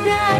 sudah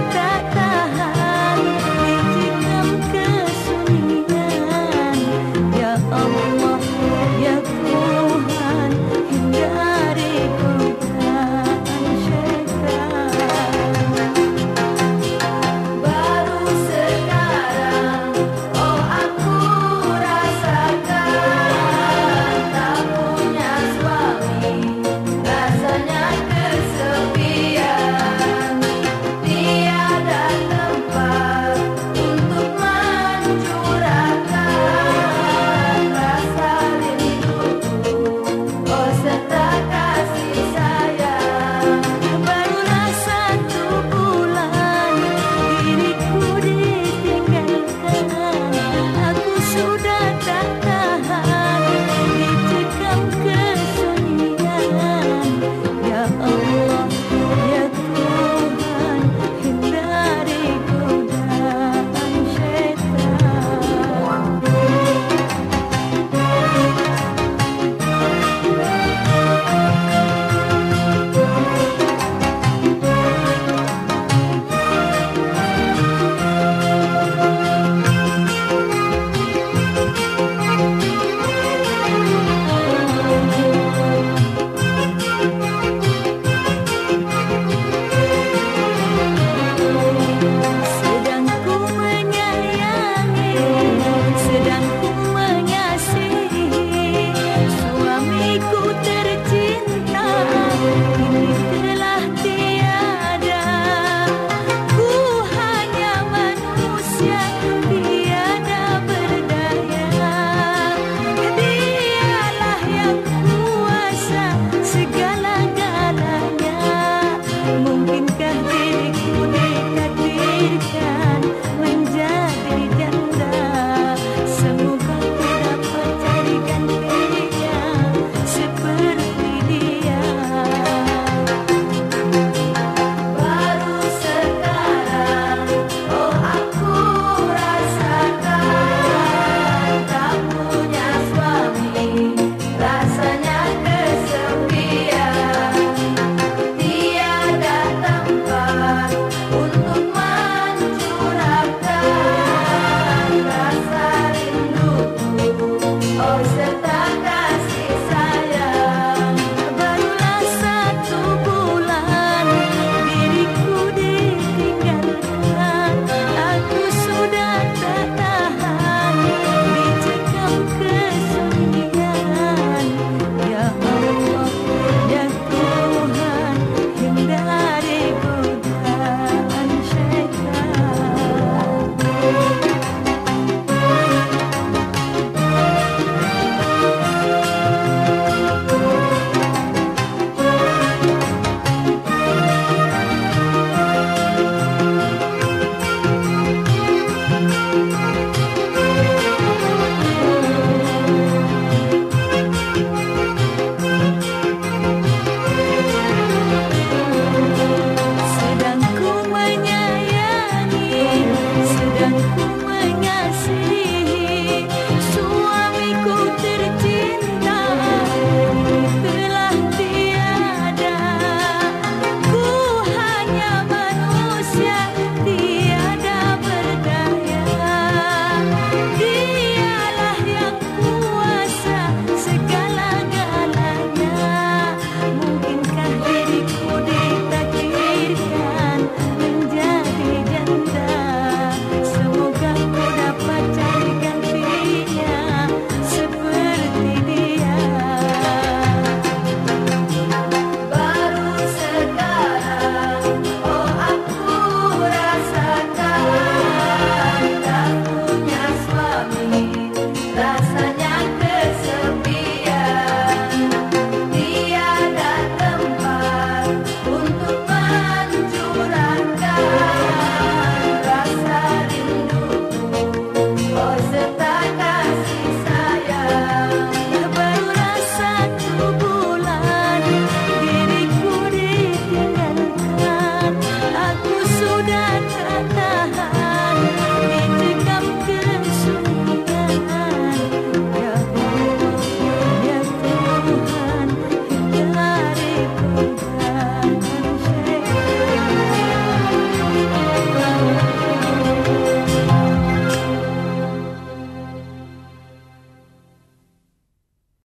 Las